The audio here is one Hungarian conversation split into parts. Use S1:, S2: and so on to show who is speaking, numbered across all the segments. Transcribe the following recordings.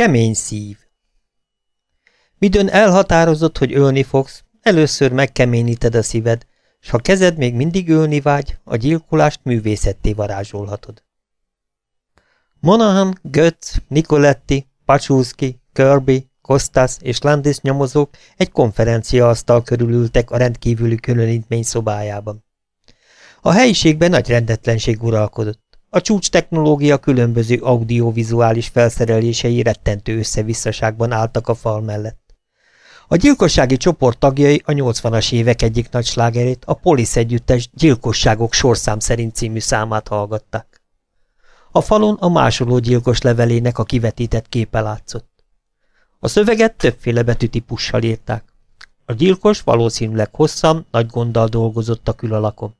S1: Kemény szív Midőn elhatározott, hogy ölni fogsz, először megkeményíted a szíved, s ha kezed még mindig ölni vágy, a gyilkolást művészetté varázsolhatod. Monahan, Götz, Nicoletti, Pacsúszki, Kirby, Kostas és Landis nyomozók egy konferencia asztal körül ültek a rendkívüli különítmény szobájában. A helyiségben nagy rendetlenség uralkodott. A csúcs technológia különböző audiovizuális felszerelései rettentő összevisszaságban álltak a fal mellett. A gyilkossági csoport tagjai a 80-as évek egyik nagy slágerét, a Polisz együttes Gyilkosságok sorszám szerint című számát hallgatták. A falon a másoló gyilkos levelének a kivetített képe látszott. A szöveget többféle betűtípussal írták. A gyilkos valószínűleg hosszan, nagy gonddal dolgozott a külalakon.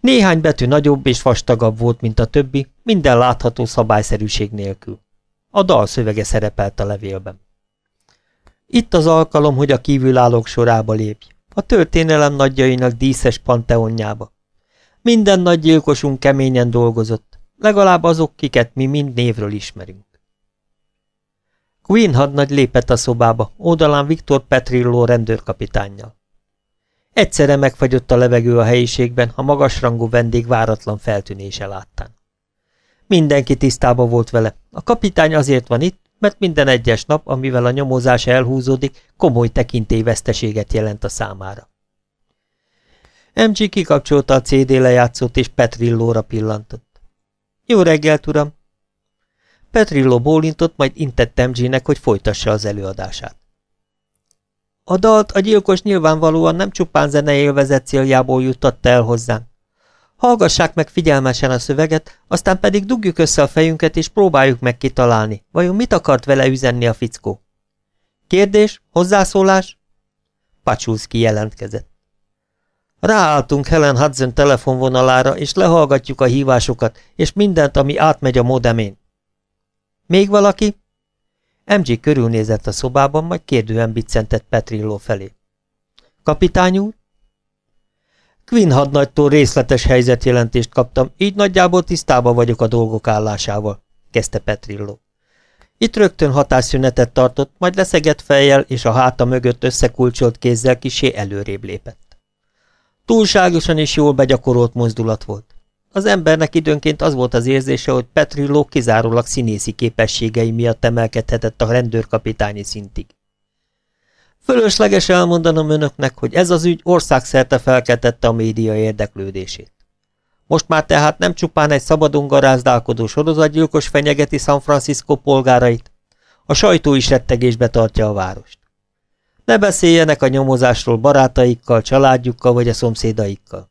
S1: Néhány betű nagyobb és vastagabb volt, mint a többi, minden látható szabályszerűség nélkül. A dal szövege szerepelt a levélben. Itt az alkalom, hogy a kívülállók sorába lépj, a történelem nagyjainak díszes panteonjába. Minden nagy gyilkosunk keményen dolgozott, legalább azok, kiket mi mind névről ismerünk. Queen hadnagy lépett a szobába, oldalán Viktor Petrillo rendőrkapitánnyal. Egyszerre megfagyott a levegő a helyiségben, a magasrangú vendég váratlan feltűnése láttán. Mindenki tisztába volt vele. A kapitány azért van itt, mert minden egyes nap, amivel a nyomozás elhúzódik, komoly tekintélyveszteséget jelent a számára. MG kikapcsolta a CD lejátszót, és Petrillóra pillantott. Jó reggelt, uram! Petrillo bólintott, majd intett MG-nek, hogy folytassa az előadását. A dalt a gyilkos nyilvánvalóan nem csupán zeneélvezet céljából juttatta el hozzánk. Hallgassák meg figyelmesen a szöveget, aztán pedig dugjuk össze a fejünket, és próbáljuk meg kitalálni, vajon mit akart vele üzenni a fickó. Kérdés? Hozzászólás? Pacsúszki jelentkezett. Ráálltunk Helen Hudson telefonvonalára, és lehallgatjuk a hívásokat, és mindent, ami átmegy a modemén. Még valaki? MG körülnézett a szobában, majd kérdően biccentett Petrillo felé. Kapitány úr? Quinn hadnagytól részletes helyzetjelentést kaptam, így nagyjából tisztában vagyok a dolgok állásával, kezdte Petrillo. Itt rögtön hatásszünetet tartott, majd leszegett fejjel és a háta mögött összekulcsolt kézzel kisé előrébb lépett. Túlságosan is jól begyakorolt mozdulat volt. Az embernek időnként az volt az érzése, hogy Petrillo kizárólag színészi képességei miatt emelkedhetett a rendőrkapitányi szintig. Fölösleges elmondanom önöknek, hogy ez az ügy országszerte felkeltette a média érdeklődését. Most már tehát nem csupán egy szabadon garázdálkodó sorozatgyilkos fenyegeti San Francisco polgárait, a sajtó is rettegésbe tartja a várost. Ne beszéljenek a nyomozásról barátaikkal, családjukkal vagy a szomszédaikkal.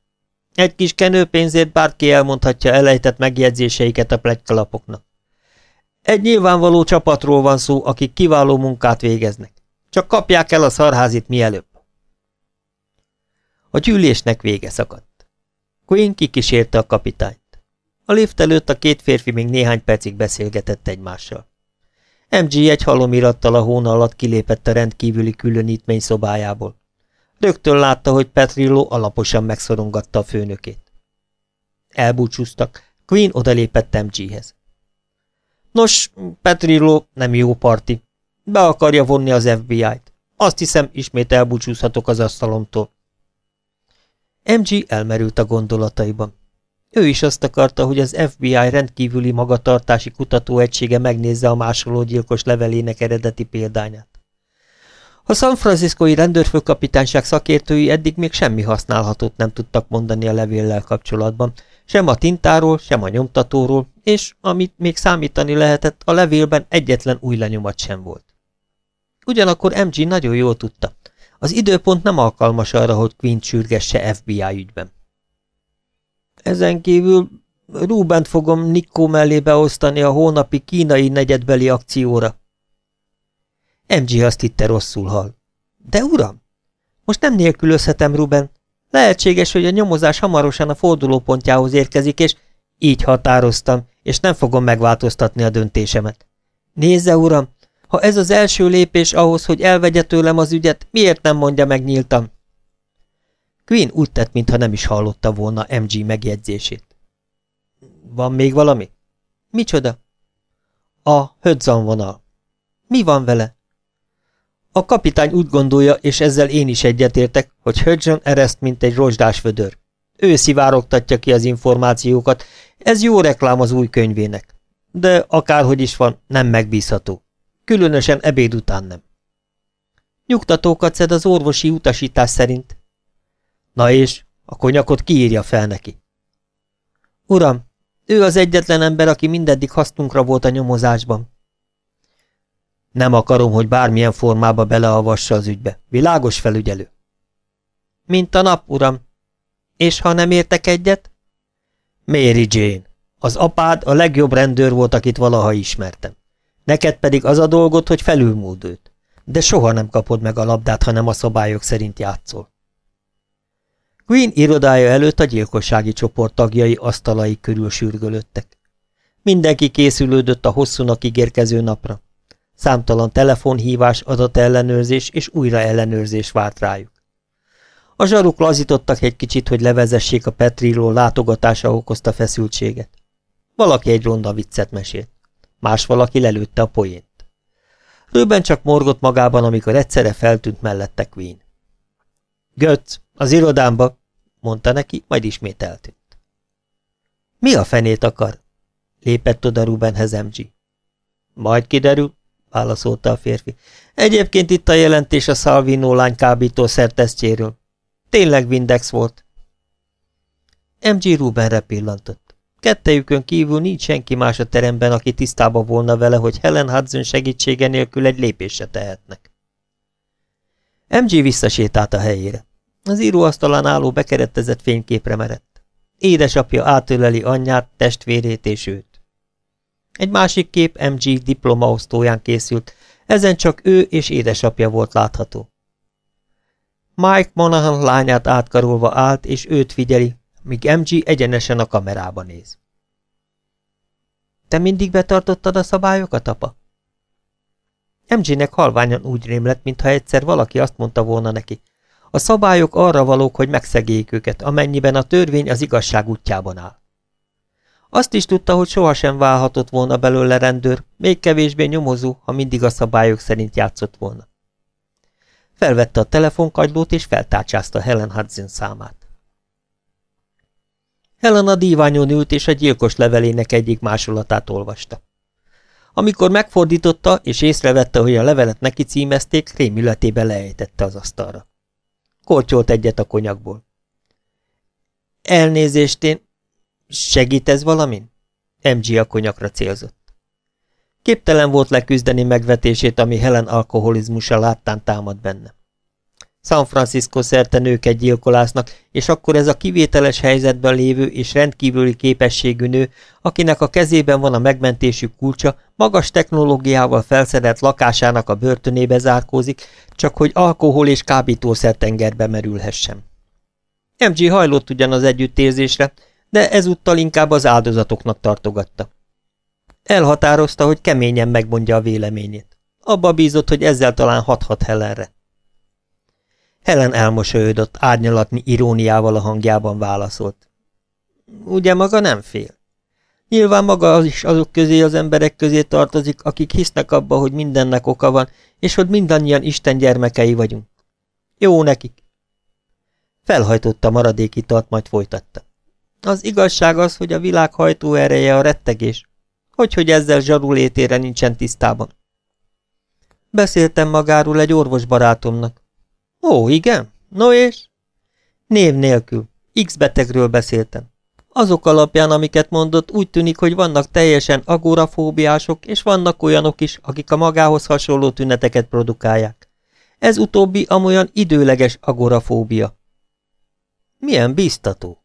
S1: Egy kis kenőpénzért bárki elmondhatja elejtett megjegyzéseiket a plegykalapoknak. Egy nyilvánvaló csapatról van szó, akik kiváló munkát végeznek. Csak kapják el a szarházit mielőbb. A gyűlésnek vége szakadt. Queen kikísérte a kapitányt. A lift előtt a két férfi még néhány percig beszélgetett egymással. MG egy halomirattal a hóna alatt kilépett a rendkívüli különítmény szobájából. Rögtön látta, hogy Petrillo alaposan megszorongatta a főnökét. Elbúcsúztak, Queen odalépett MG-hez. Nos, Petrillo nem jó parti, be akarja vonni az FBI-t. Azt hiszem, ismét elbúcsúzhatok az asztalomtól. MG elmerült a gondolataiban. Ő is azt akarta, hogy az FBI rendkívüli magatartási kutatóegysége megnézze a másológyilkos levelének eredeti példányát. A San Franciscoi rendőrfőkapitányság szakértői eddig még semmi használhatót nem tudtak mondani a levéllel kapcsolatban, sem a tintáról, sem a nyomtatóról, és, amit még számítani lehetett, a levélben egyetlen új lenyomat sem volt. Ugyanakkor MG nagyon jól tudta. Az időpont nem alkalmas arra, hogy Quint sürgesse FBI ügyben. Ezen kívül Rubent fogom Nikko mellé beosztani a hónapi kínai negyedbeli akcióra. MG azt hitte rosszul hal. De uram, most nem nélkülözhetem Ruben. Lehetséges, hogy a nyomozás hamarosan a fordulópontjához érkezik, és így határoztam, és nem fogom megváltoztatni a döntésemet. Nézze, uram, ha ez az első lépés ahhoz, hogy elvegye tőlem az ügyet, miért nem mondja meg nyíltan? Queen úgy tett, mintha nem is hallotta volna MG megjegyzését. Van még valami? Micsoda? A Hudson vonal. Mi van vele? A kapitány úgy gondolja, és ezzel én is egyetértek, hogy Hudson ereszt, mint egy rozsdás vödör. Ő szivárogtatja ki az információkat, ez jó reklám az új könyvének. De akárhogy is van, nem megbízható. Különösen ebéd után nem. Nyugtatókat szed az orvosi utasítás szerint. Na és, a konyakot kiírja fel neki. Uram, ő az egyetlen ember, aki mindeddig hasznunkra volt a nyomozásban. Nem akarom, hogy bármilyen formába beleavassa az ügybe. Világos felügyelő. Mint a nap, uram. És ha nem értek egyet? Mary Jane. Az apád a legjobb rendőr volt, akit valaha ismertem. Neked pedig az a dolgot, hogy felülmúld őt. De soha nem kapod meg a labdát, ha nem a szabályok szerint játszol. Queen irodája előtt a gyilkossági csoport tagjai asztalai körül sürgölöttek. Mindenki készülődött a hosszúnak ígérkező napra. Számtalan telefonhívás, adatellenőrzés és újraellenőrzés várt rájuk. A zsaruk lazítottak egy kicsit, hogy levezessék a Petrillo látogatása okozta feszültséget. Valaki egy ronda viccet mesélt. Más valaki lelőtte a poént. Röben csak morgott magában, amikor egyszerre feltűnt mellette Queen. Götz, az irodámba, mondta neki, majd ismét eltűnt. Mi a fenét akar? lépett oda Rubenhez MG. Majd kiderül, válaszolta a férfi. Egyébként itt a jelentés a Salvino lány kábítószer tesztjéről. Tényleg Vindex volt. MG Rubenre pillantott. Kettejükön kívül nincs senki más a teremben, aki tisztában volna vele, hogy Helen Hudson segítsége nélkül egy lépésre tehetnek. MG visszasétált a helyére. Az íróasztalán álló bekeretezett fényképre merett. Édesapja átöleli anyját, testvérét és őt. Egy másik kép MG diplomaosztóján készült, ezen csak ő és édesapja volt látható. Mike Monahan lányát átkarolva állt, és őt figyeli, míg MG egyenesen a kamerába néz. Te mindig betartottad a szabályokat, apa? MG-nek halványan úgy rémlett, mintha egyszer valaki azt mondta volna neki. A szabályok arra valók, hogy megszegjék őket, amennyiben a törvény az igazság útjában áll. Azt is tudta, hogy sohasem válhatott volna belőle rendőr, még kevésbé nyomozó, ha mindig a szabályok szerint játszott volna. Felvette a telefonkagylót és feltárcsázta Helen Hudson számát. Helen a díványon ült és a gyilkos levelének egyik másolatát olvasta. Amikor megfordította és észrevette, hogy a levelet neki címezték, rémületébe leejtette az asztalra. Kortyolt egyet a konyakból. Elnézést, én Segít ez valamin? MG a konyakra célzott. Képtelen volt leküzdeni megvetését, ami Helen alkoholizmusa láttán támad benne. San Francisco szerte nőket gyilkolásznak, és akkor ez a kivételes helyzetben lévő és rendkívüli képességű nő, akinek a kezében van a megmentésük kulcsa, magas technológiával felszerelt lakásának a börtönébe zárkózik, csak hogy alkohol és kábítószer tengerbe merülhessen. MG hajlott ugyan az együttérzésre, de ezúttal inkább az áldozatoknak tartogatta. Elhatározta, hogy keményen megmondja a véleményét. Abba bízott, hogy ezzel talán hathat Helenre. Helen elmosolyodott, árnyalatni iróniával a hangjában válaszolt. Ugye maga nem fél? Nyilván maga az is azok közé az emberek közé tartozik, akik hisznek abba, hogy mindennek oka van, és hogy mindannyian Isten gyermekei vagyunk. Jó nekik. Felhajtotta maradéki tart, majd folytatta. Az igazság az, hogy a világ hajtó ereje a rettegés. Hogy, hogy ezzel zsarulétére nincsen tisztában. Beszéltem magáról egy orvos barátomnak. Ó, igen? No és? Név nélkül. X betegről beszéltem. Azok alapján, amiket mondott, úgy tűnik, hogy vannak teljesen agorafóbiások, és vannak olyanok is, akik a magához hasonló tüneteket produkálják. Ez utóbbi amolyan időleges agorafóbia. Milyen biztató.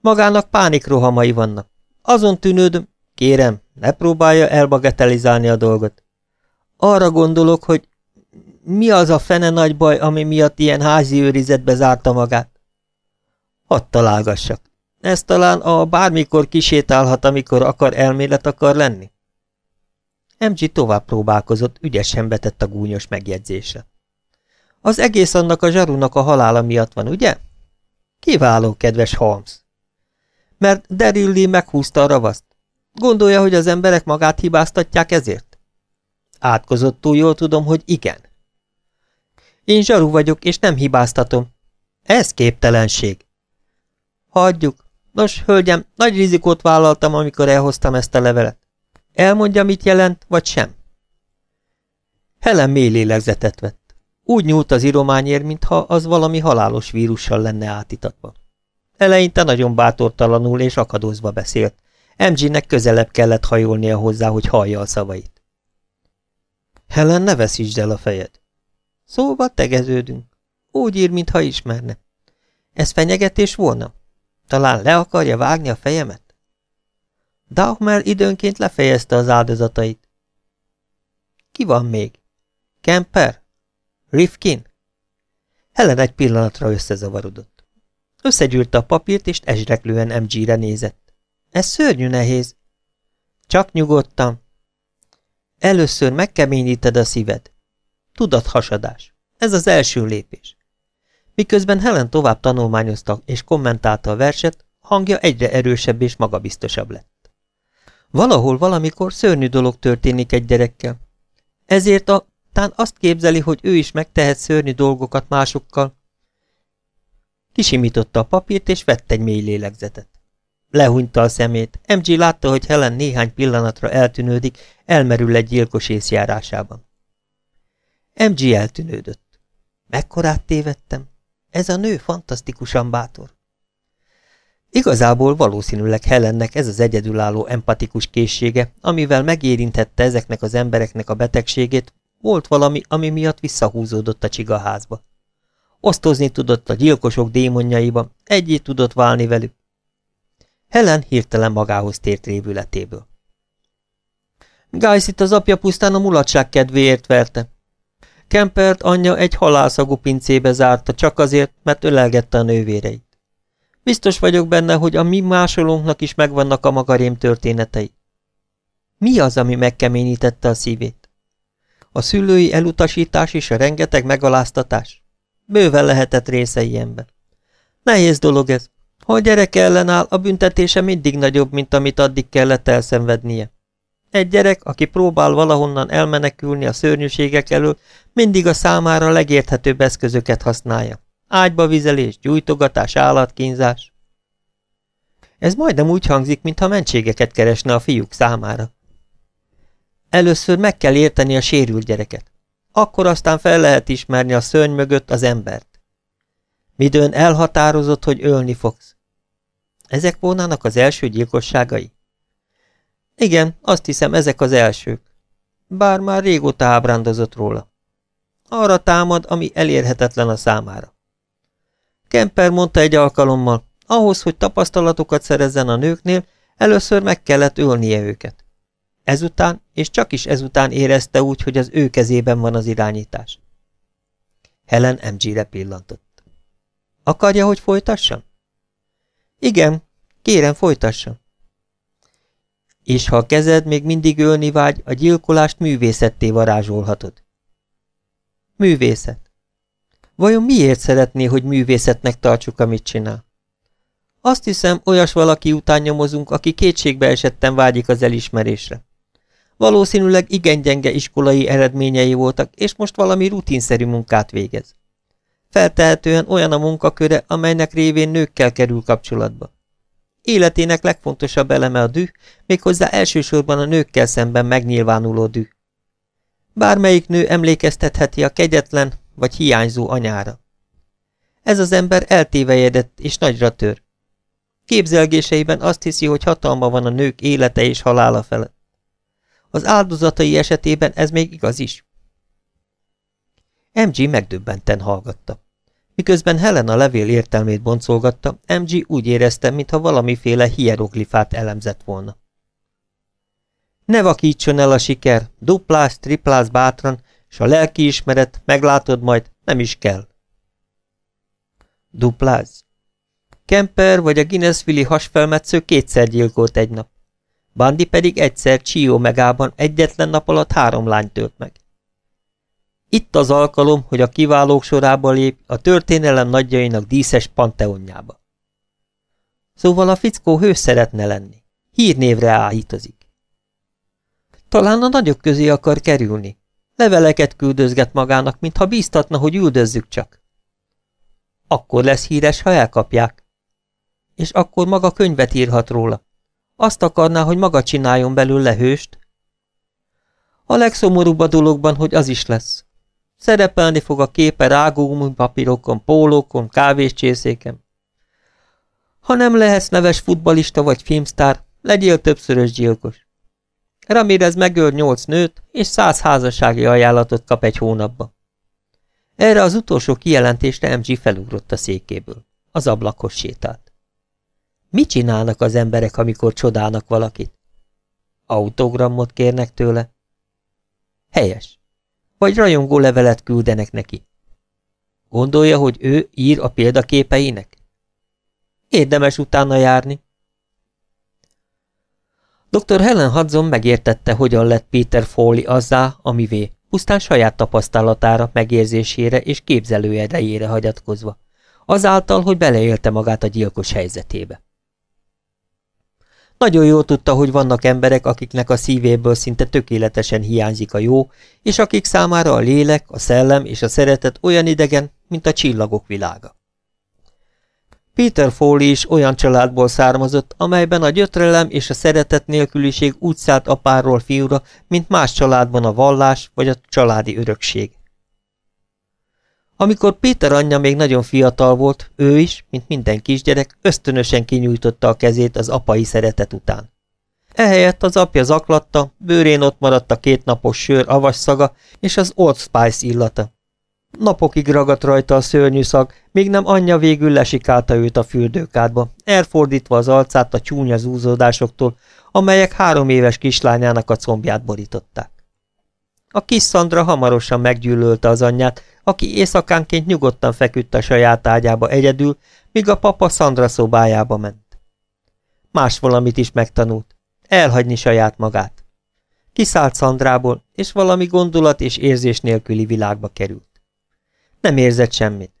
S1: Magának pánikrohamai vannak. Azon tűnődöm, kérem, ne próbálja elbagatelizálni a dolgot. Arra gondolok, hogy mi az a fene nagy baj, ami miatt ilyen házi őrizetbe zárta magát? Hadd találgassak. Ez talán a bármikor kisétálhat, amikor akar elmélet akar lenni? MG tovább próbálkozott, ügyesen betett a gúnyos megjegyzésre. Az egész annak a zsarunak a halála miatt van, ugye? Kiváló, kedves Holmes mert Daryl meghúzta a ravaszt. Gondolja, hogy az emberek magát hibáztatják ezért? Átkozottul jól tudom, hogy igen. Én zsaru vagyok, és nem hibáztatom. Ez képtelenség. Hagyjuk. Nos, hölgyem, nagy rizikót vállaltam, amikor elhoztam ezt a levelet. Elmondja, mit jelent, vagy sem? Helen mély lélegzetet vett. Úgy nyúlt az írományért, mintha az valami halálos vírussal lenne átitatva. Eleinte nagyon bátortalanul és akadozva beszélt. MG-nek közelebb kellett hajolnia hozzá, hogy hallja a szavait. Helen, ne veszítsd el a fejed. Szóval tegeződünk. Úgy ír, mintha ismerne. Ez fenyegetés volna? Talán le akarja vágni a fejemet? Dahmer időnként lefejezte az áldozatait. Ki van még? Kemper? Rifkin? Helen egy pillanatra összezavarodott. Összegyűrte a papírt, és ezreklően MG-re nézett. Ez szörnyű nehéz. Csak nyugodtan. Először megkeményíted a szíved. Tudathasadás. Ez az első lépés. Miközben Helen tovább tanulmányozta és kommentálta a verset, hangja egyre erősebb és magabiztosabb lett. Valahol valamikor szörnyű dolog történik egy gyerekkel. Ezért a tán azt képzeli, hogy ő is megtehet szörnyű dolgokat másokkal. Kisimította a papírt, és vett egy mély lélegzetet. Lehúnyta a szemét. MG látta, hogy Helen néhány pillanatra eltűnődik, elmerül egy gyilkos észjárásában. MG eltűnődött. Mekkorát tévedtem? Ez a nő fantasztikusan bátor. Igazából valószínűleg Helennek ez az egyedülálló empatikus készsége, amivel megérinthette ezeknek az embereknek a betegségét, volt valami, ami miatt visszahúzódott a csigaházba. Osztozni tudott a gyilkosok démonjaiba, egyé tudott válni velük. Helen hirtelen magához tért révületéből. Gájszit az apja pusztán a mulatság kedvéért verte. Kempert anyja egy halálszagú pincébe zárta csak azért, mert ölelgette a nővéreit. Biztos vagyok benne, hogy a mi másolónknak is megvannak a magarém történetei. Mi az, ami megkeményítette a szívét? A szülői elutasítás és a rengeteg megaláztatás? Bőven lehetett része ilyenben. Nehéz dolog ez. Ha a gyerek ellenáll, a büntetése mindig nagyobb, mint amit addig kellett elszenvednie. Egy gyerek, aki próbál valahonnan elmenekülni a szörnyűségek elől, mindig a számára legérthetőbb eszközöket használja. Ágyba vizelés, gyújtogatás, állatkínzás. Ez majdnem úgy hangzik, mintha mentségeket keresne a fiúk számára. Először meg kell érteni a sérült gyereket. Akkor aztán fel lehet ismerni a szörny mögött az embert. Midőn elhatározott, hogy ölni fogsz. Ezek volnának az első gyilkosságai? Igen, azt hiszem, ezek az elsők. Bár már régóta ábrándozott róla. Arra támad, ami elérhetetlen a számára. Kemper mondta egy alkalommal, ahhoz, hogy tapasztalatokat szerezzen a nőknél, először meg kellett ölnie őket. Ezután, és csak is ezután érezte úgy, hogy az ő kezében van az irányítás. Helen MG-re pillantott. Akarja, hogy folytassam? Igen, kérem, folytassam. És ha a kezed még mindig ölni vágy, a gyilkolást művészetté varázsolhatod. Művészet. Vajon miért szeretné, hogy művészetnek tartsuk, amit csinál? Azt hiszem, olyas valaki után nyomozunk, aki kétségbe esetten vágyik az elismerésre. Valószínűleg igen gyenge iskolai eredményei voltak, és most valami rutinszerű munkát végez. Feltehetően olyan a munkaköre, amelynek révén nőkkel kerül kapcsolatba. Életének legfontosabb eleme a düh, méghozzá elsősorban a nőkkel szemben megnyilvánuló düh. Bármelyik nő emlékeztetheti a kegyetlen vagy hiányzó anyára. Ez az ember eltévejedett és nagyra tör. Képzelgéseiben azt hiszi, hogy hatalma van a nők élete és halála felett. Az áldozatai esetében ez még igaz is. MG megdöbbenten hallgatta. Miközben Helen a levél értelmét boncolgatta, MG úgy érezte, mintha valamiféle hieroglifát elemzett volna. Ne vakítson el a siker, duplász, triplász bátran, s a lelkiismeret, meglátod majd, nem is kell. Dupláz. Kemper vagy a Guinnessville hasfelmetsző kétszer gyilkolt egy nap. Bandi pedig egyszer Csió megában egyetlen nap alatt három lányt tölt meg. Itt az alkalom, hogy a kiválók sorába lép a történelem nagyjainak díszes panteonjába. Szóval a fickó hős szeretne lenni. Hírnévre áhítozik. Talán a nagyok közé akar kerülni. Leveleket küldözget magának, mintha bíztatna, hogy üldözzük csak. Akkor lesz híres, ha elkapják. És akkor maga könyvet írhat róla. Azt akarná, hogy maga csináljon belőle hőst. A legszomorúbb a dologban, hogy az is lesz. Szerepelni fog a képe rágógumú papírokon, pólókon, kávéscsészéken. Ha nem lehetsz neves futbalista vagy filmstár, legyél többszörös gyilkos. Ramirez megöl nyolc nőt, és száz házassági ajánlatot kap egy hónapba. Erre az utolsó kijelentésre MG felugrott a székéből. Az ablakos sétált. Mit csinálnak az emberek, amikor csodálnak valakit? Autogramot kérnek tőle? Helyes. Vagy rajongó levelet küldenek neki. Gondolja, hogy ő ír a példaképeinek? Érdemes utána járni. Dr. Helen Hudson megértette, hogyan lett Peter Foley azzá, amivé, pusztán saját tapasztalatára, megérzésére és képzelő erejére hagyatkozva, azáltal, hogy beleélte magát a gyilkos helyzetébe. Nagyon jól tudta, hogy vannak emberek, akiknek a szívéből szinte tökéletesen hiányzik a jó, és akik számára a lélek, a szellem és a szeretet olyan idegen, mint a csillagok világa. Peter Foley is olyan családból származott, amelyben a gyötrelem és a szeretet nélküliség úgy szállt apáról fiúra, mint más családban a vallás vagy a családi örökség. Amikor Péter anyja még nagyon fiatal volt, ő is, mint minden kisgyerek, ösztönösen kinyújtotta a kezét az apai szeretet után. Ehelyett az apja zaklatta, bőrén ott maradt a kétnapos sör avasszaga és az Old Spice illata. Napokig ragadt rajta a szörnyű szag, még nem anyja végül lesikálta őt a fürdőkádba, elfordítva az arcát a csúnya zúzódásoktól, amelyek három éves kislányának a combját borították. A kis Szandra hamarosan meggyűlölte az anyját, aki éjszakánként nyugodtan feküdt a saját ágyába egyedül, míg a papa Szandra szobájába ment. Más valamit is megtanult, elhagyni saját magát. Kiszállt Szandrából, és valami gondolat és érzés nélküli világba került. Nem érzett semmit.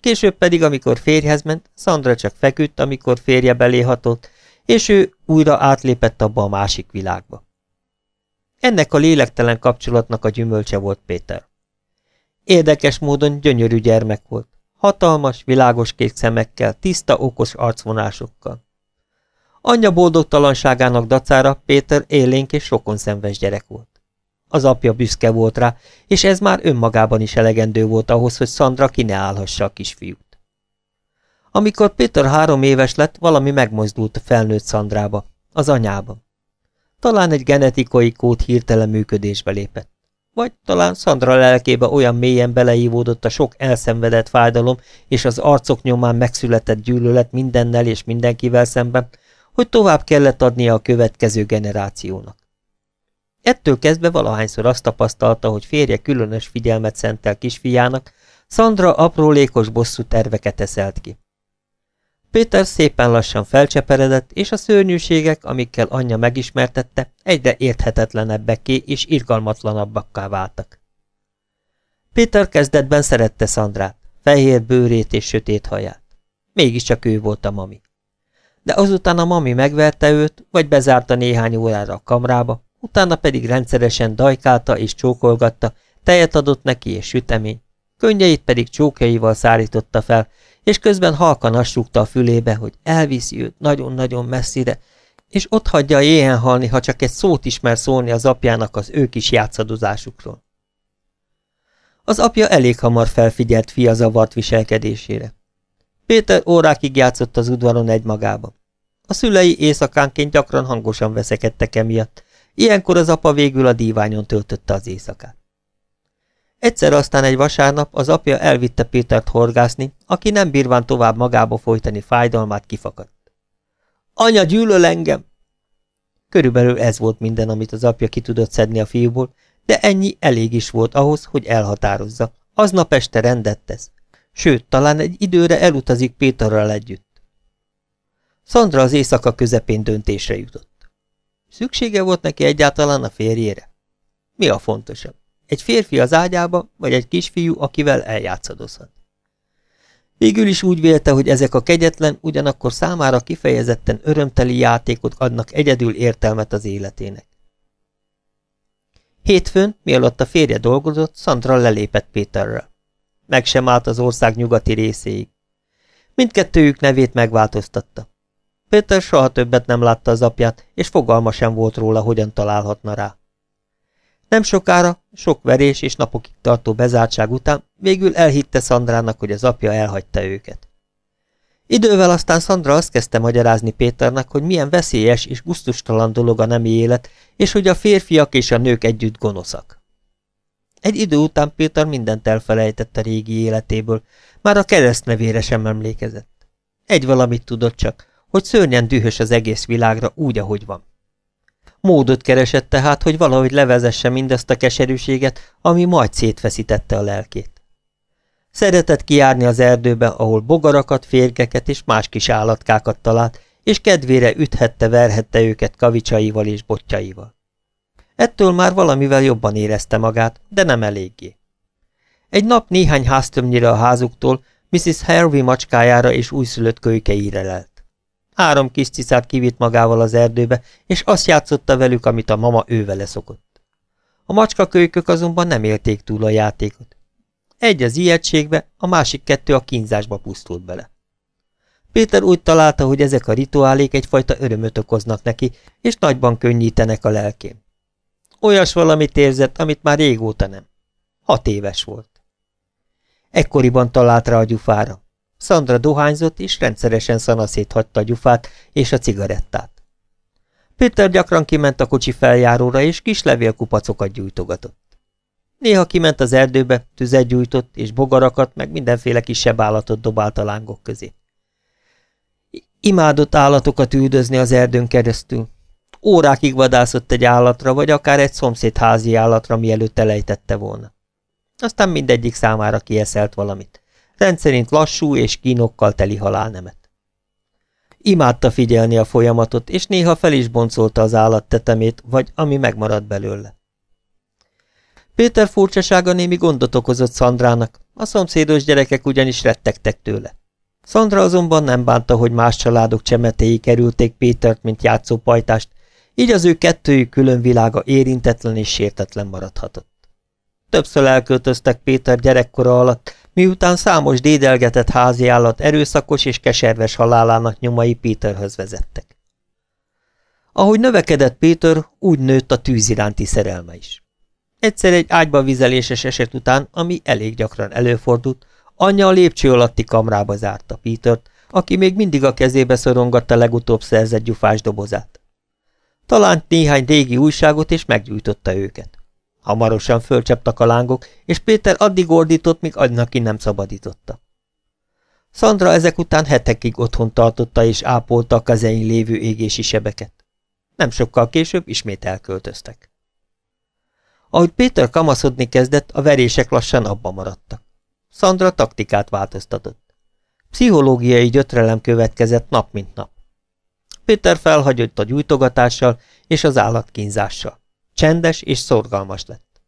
S1: Később pedig, amikor férjhez ment, Szandra csak feküdt, amikor férje belé és ő újra átlépett abba a másik világba. Ennek a lélektelen kapcsolatnak a gyümölcse volt Péter. Érdekes módon gyönyörű gyermek volt. Hatalmas, világos kék szemekkel, tiszta, okos arcvonásokkal. Anyja boldogtalanságának dacára Péter élénk és sokon szenves gyerek volt. Az apja büszke volt rá, és ez már önmagában is elegendő volt ahhoz, hogy Szandra ki ne állhassa a kisfiút. Amikor Péter három éves lett, valami megmozdult a felnőtt Szandrába, az anyában. Talán egy genetikai kód hirtelen működésbe lépett. Vagy talán Szandra lelkébe olyan mélyen beleívódott a sok elszenvedett fájdalom és az arcok nyomán megszületett gyűlölet mindennel és mindenkivel szemben, hogy tovább kellett adnia a következő generációnak. Ettől kezdve valahányszor azt tapasztalta, hogy férje különös figyelmet szentel kisfiának, Szandra aprólékos bosszú terveket eszelt ki. Péter szépen lassan felcseperedett, és a szörnyűségek, amikkel anyja megismertette, egyre érthetetlenebbeké és irgalmatlanabbakká váltak. Péter kezdetben szerette Szandrát, fehér bőrét és sötét haját. Mégiscsak ő volt a mami. De azután a mami megverte őt, vagy bezárta néhány órára a kamrába, utána pedig rendszeresen dajkálta és csókolgatta, tejet adott neki és sütemény, könnyeit pedig csókjaival szárította fel, és közben halkan azt a fülébe, hogy elviszi őt nagyon-nagyon messzire, és ott hagyja éhen halni, ha csak egy szót ismer szólni az apjának az ők is játszadozásukról. Az apja elég hamar felfigyelt fia zavart viselkedésére. Péter órákig játszott az udvaron egymagában. A szülei éjszakánként gyakran hangosan veszekedtek emiatt, Ilyenkor az apa végül a díványon töltötte az éjszakát. Egyszer aztán egy vasárnap az apja elvitte Pétert horgászni, aki nem bírván tovább magába folytani fájdalmát kifakadt. Anya, gyűlöl engem! Körülbelül ez volt minden, amit az apja ki tudott szedni a fiúból, de ennyi elég is volt ahhoz, hogy elhatározza. Aznap este rendet tesz. Sőt, talán egy időre elutazik Péterrel együtt. Szandra az éjszaka közepén döntésre jutott. Szüksége volt neki egyáltalán a férjére? Mi a fontosabb? Egy férfi az ágyába, vagy egy kisfiú, akivel eljátszadozhat? Végül is úgy vélte, hogy ezek a kegyetlen, ugyanakkor számára kifejezetten örömteli játékot adnak egyedül értelmet az életének. Hétfőn, mielőtt a férje dolgozott, Sandra lelépett Péterrel. Meg sem állt az ország nyugati részéig. Mindkettőjük nevét megváltoztatta. Péter soha többet nem látta az apját, és fogalma sem volt róla, hogyan találhatna rá. Nem sokára, sok verés és napokig tartó bezártság után végül elhitte Szandrának, hogy az apja elhagyta őket. Idővel aztán Szandra azt kezdte magyarázni Péternek, hogy milyen veszélyes és guztustalan dolog a nemi élet, és hogy a férfiak és a nők együtt gonoszak. Egy idő után Péter mindent elfelejtett a régi életéből, már a keresztnevére sem emlékezett. Egy valamit tudott csak, hogy szörnyen dühös az egész világra úgy, ahogy van. Módot keresett tehát, hogy valahogy levezesse mindezt a keserűséget, ami majd szétfeszítette a lelkét. Szeretett kiárni az erdőbe, ahol bogarakat, férgeket és más kis állatkákat talált, és kedvére üthette, verhette őket kavicsaival és botjaival. Ettől már valamivel jobban érezte magát, de nem eléggé. Egy nap néhány háztömnyire a házuktól Mrs. Harvey macskájára és újszülött kölykeire lelt. Három kis ciszát kivitt magával az erdőbe, és azt játszotta velük, amit a mama ővele szokott. A macska kölykök azonban nem élték túl a játékot. Egy az ijegységbe, a másik kettő a kínzásba pusztult bele. Péter úgy találta, hogy ezek a rituálék egyfajta örömöt okoznak neki, és nagyban könnyítenek a lelkén. Olyas valamit érzett, amit már régóta nem. Hat éves volt. Ekkoriban talált rá a gyufára. Szandra dohányzott, és rendszeresen szanaszét hagyta a gyufát és a cigarettát. Péter gyakran kiment a kocsi feljáróra, és kis levélkupacokat gyújtogatott. Néha kiment az erdőbe, tüzet gyújtott, és bogarakat, meg mindenféle kisebb állatot dobált a lángok közé. Imádott állatokat üldözni az erdőn keresztül. Órákig vadászott egy állatra, vagy akár egy szomszéd házi állatra, mielőtt elejtette volna. Aztán mindegyik számára kieszelt valamit rendszerint lassú és kínokkal teli halálnemet. Imádta figyelni a folyamatot, és néha fel is boncolta az állat tetemét, vagy ami megmaradt belőle. Péter furcsasága némi gondot okozott Szandrának, a szomszédos gyerekek ugyanis rettegtek tőle. Szandra azonban nem bánta, hogy más családok csemetéi kerülték Pétert, mint játszópajtást, így az ő kettőjük külön világa érintetlen és sértetlen maradhatott. Többször elköltöztek Péter gyerekkora alatt, miután számos dédelgetett házi állat erőszakos és keserves halálának nyomai Péterhöz vezettek. Ahogy növekedett Péter, úgy nőtt a tűz iránti szerelme is. Egyszer egy ágyba vizeléses eset után, ami elég gyakran előfordult, anyja a lépcső alatti kamrába zárta Pétert, aki még mindig a kezébe szorongatta legutóbb szerzett gyufás dobozát. Talált néhány régi újságot, és meggyújtotta őket. Hamarosan fölcsaptak a lángok, és Péter addig ordított, míg agynak nem szabadította. Szandra ezek után hetekig otthon tartotta és ápolta a kezein lévő égési sebeket. Nem sokkal később ismét elköltöztek. Ahogy Péter kamaszodni kezdett, a verések lassan abba maradtak. Szandra taktikát változtatott. Pszichológiai gyötrelem következett nap mint nap. Péter felhagyott a gyújtogatással és az állatkínzással. Csendes és szorgalmas lett.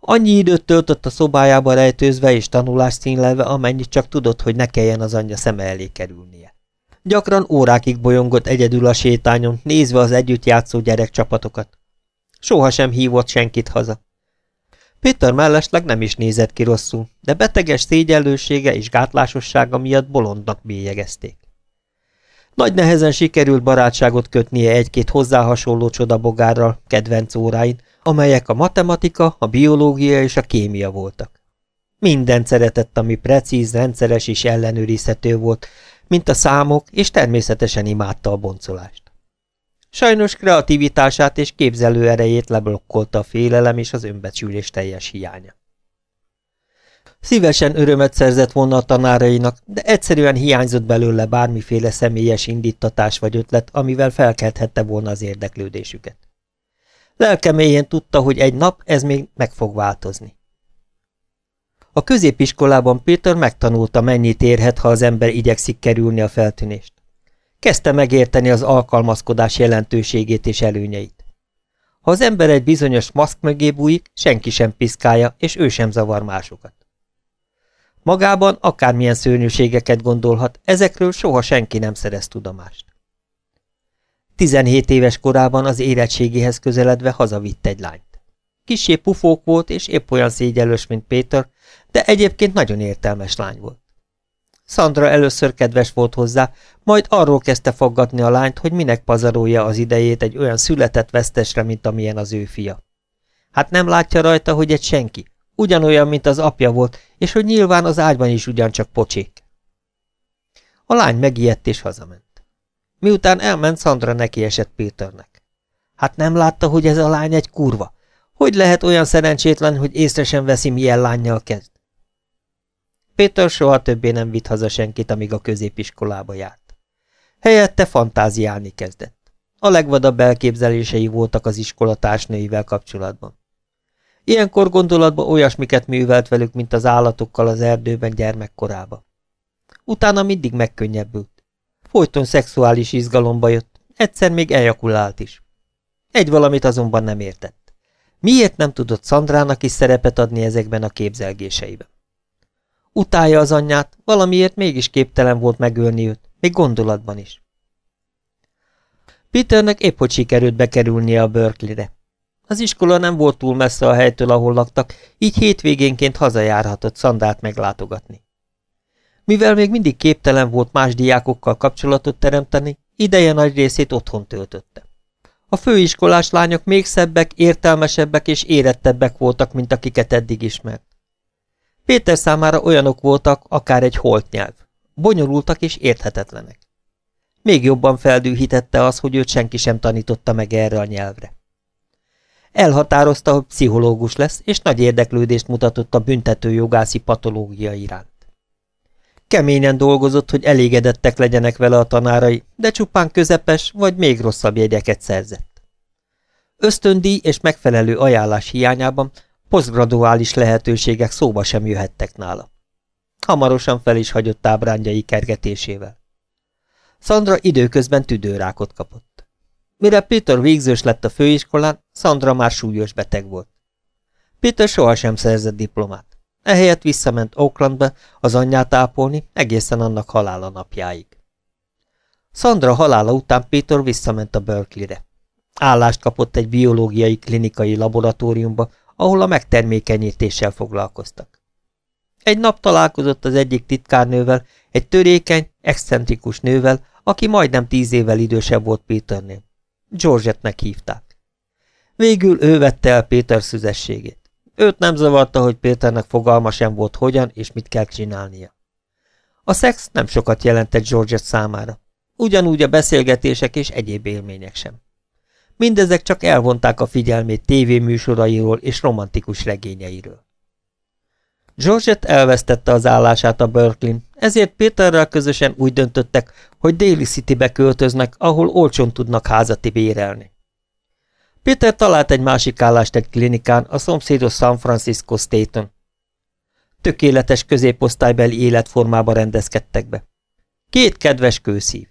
S1: Annyi időt töltött a szobájába rejtőzve és tanulást színlelve, amennyit csak tudott, hogy ne kelljen az anyja szeme elé kerülnie. Gyakran órákig bolyongott egyedül a sétányon, nézve az együtt játszó gyerekcsapatokat. Soha sem hívott senkit haza. Péter mellesleg nem is nézett ki rosszul, de beteges szégyellősége és gátlásossága miatt bolondnak bélyegezték. Nagy nehezen sikerült barátságot kötnie egy-két hozzá hasonló csodabogárral, kedvenc óráin, amelyek a matematika, a biológia és a kémia voltak. Minden szeretett, ami precíz, rendszeres és ellenőrizhető volt, mint a számok, és természetesen imádta a boncolást. Sajnos kreativitását és képzelő erejét leblokkolta a félelem és az önbecsülés teljes hiánya. Szívesen örömet szerzett volna a tanárainak, de egyszerűen hiányzott belőle bármiféle személyes indítatás vagy ötlet, amivel felkelthette volna az érdeklődésüket. Lelkeméjén tudta, hogy egy nap ez még meg fog változni. A középiskolában Péter megtanulta, mennyit érhet, ha az ember igyekszik kerülni a feltűnést. Kezdte megérteni az alkalmazkodás jelentőségét és előnyeit. Ha az ember egy bizonyos maszk mögé bújik, senki sem piszkálja, és ő sem zavar másokat. Magában akármilyen szörnyűségeket gondolhat, ezekről soha senki nem szerez tudomást. 17 éves korában az érettségéhez közeledve hazavitt egy lányt. Kisé pufók volt, és épp olyan szégyelős, mint Péter, de egyébként nagyon értelmes lány volt. Szandra először kedves volt hozzá, majd arról kezdte foggatni a lányt, hogy minek pazarolja az idejét egy olyan született vesztesre, mint amilyen az ő fia. Hát nem látja rajta, hogy egy senki, ugyanolyan, mint az apja volt, és hogy nyilván az ágyban is ugyancsak pocsék. A lány megijedt és hazament. Miután elment, Szandra neki esett Péternek. Hát nem látta, hogy ez a lány egy kurva? Hogy lehet olyan szerencsétlen, hogy észre sem veszi, milyen lányjal kezd? Péter soha többé nem vitt haza senkit, amíg a középiskolába járt. Helyette fantáziálni kezdett. A legvadabb elképzelései voltak az iskola társnőivel kapcsolatban. Ilyenkor gondolatban olyasmiket művelt velük, mint az állatokkal az erdőben gyermekkorába. Utána mindig megkönnyebbült. Folyton szexuális izgalomba jött, egyszer még eljakulált is. Egy valamit azonban nem értett. Miért nem tudott Szandrának is szerepet adni ezekben a képzelgéseiben? Utálja az anyját, valamiért mégis képtelen volt megölni őt, még gondolatban is. Peternek épp hogy sikerült bekerülnie a Berkeley-re. Az iskola nem volt túl messze a helytől, ahol laktak, így hétvégénként hazajárhatott Szandát meglátogatni. Mivel még mindig képtelen volt más diákokkal kapcsolatot teremteni, ideje nagy részét otthon töltötte. A főiskolás lányok még szebbek, értelmesebbek és érettebbek voltak, mint akiket eddig ismert. Péter számára olyanok voltak, akár egy holt nyelv. Bonyolultak és érthetetlenek. Még jobban feldűhítette az, hogy őt senki sem tanította meg erre a nyelvre. Elhatározta, hogy pszichológus lesz, és nagy érdeklődést mutatott a büntetőjogászi patológia iránt. Keményen dolgozott, hogy elégedettek legyenek vele a tanárai, de csupán közepes vagy még rosszabb jegyeket szerzett. Ösztöndíj és megfelelő ajánlás hiányában posztgraduális lehetőségek szóba sem jöhettek nála. Hamarosan fel is hagyott ábrányai kergetésével. Szandra időközben tüdőrákot kapott. Mire Peter végzős lett a főiskolán, Szandra már súlyos beteg volt. Peter sohasem szerzett diplomát. Ehelyett visszament Oaklandbe az anyját ápolni egészen annak halála napjáig. Szandra halála után Péter visszament a Berkeley-re. Állást kapott egy biológiai klinikai laboratóriumba, ahol a megtermékenyítéssel foglalkoztak. Egy nap találkozott az egyik titkárnővel, egy törékeny, excentrikus nővel, aki majdnem tíz évvel idősebb volt Péternél. Georgetnek hívták. Végül ő vette el Péter szüzességét. Őt nem zavarta, hogy Péternek fogalma sem volt hogyan és mit kell csinálnia. A szex nem sokat jelentett Georget számára. Ugyanúgy a beszélgetések és egyéb élmények sem. Mindezek csak elvonták a figyelmét tévéműsorairól és romantikus regényeiről. Georgette elvesztette az állását a berkeley ezért Péterrel közösen úgy döntöttek, hogy Daly Citybe költöznek, ahol olcsón tudnak házati bérelni. Péter talált egy másik állást egy klinikán, a szomszédos San Francisco State-on. Tökéletes középosztálybeli életformába rendezkedtek be. Két kedves kőszív.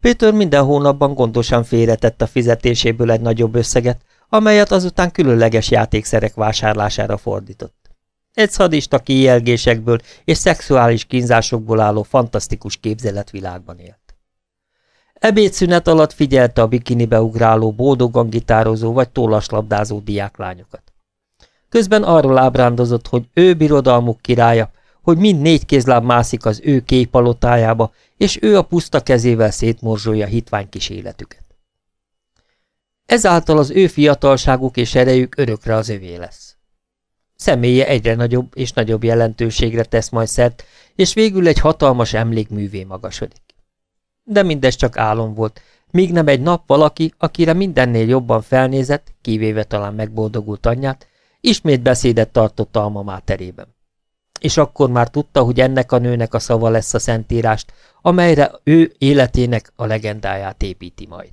S1: Péter minden hónapban gondosan félretett a fizetéséből egy nagyobb összeget, amelyet azután különleges játékszerek vásárlására fordított. Egy szadista kijelgésekből és szexuális kínzásokból álló fantasztikus képzeletvilágban élt. Ebédszünet alatt figyelte a bikinibe ugráló, boldogan gitározó vagy tollaslabdázó diáklányokat. Közben arról ábrándozott, hogy ő birodalmuk királya, hogy mind négy kézláb mászik az ő képalotájába, és ő a puszta kezével szétmorzsolja hitvány kis életüket. Ezáltal az ő fiatalságuk és erejük örökre az övé lesz. Személye egyre nagyobb és nagyobb jelentőségre tesz majd szert, és végül egy hatalmas emlékművé magasodik. De mindez csak álom volt, míg nem egy nap valaki, akire mindennél jobban felnézett, kivéve talán megboldogult anyját, ismét beszédet tartott alma máterében és akkor már tudta, hogy ennek a nőnek a szava lesz a szentírást, amelyre ő életének a legendáját építi majd.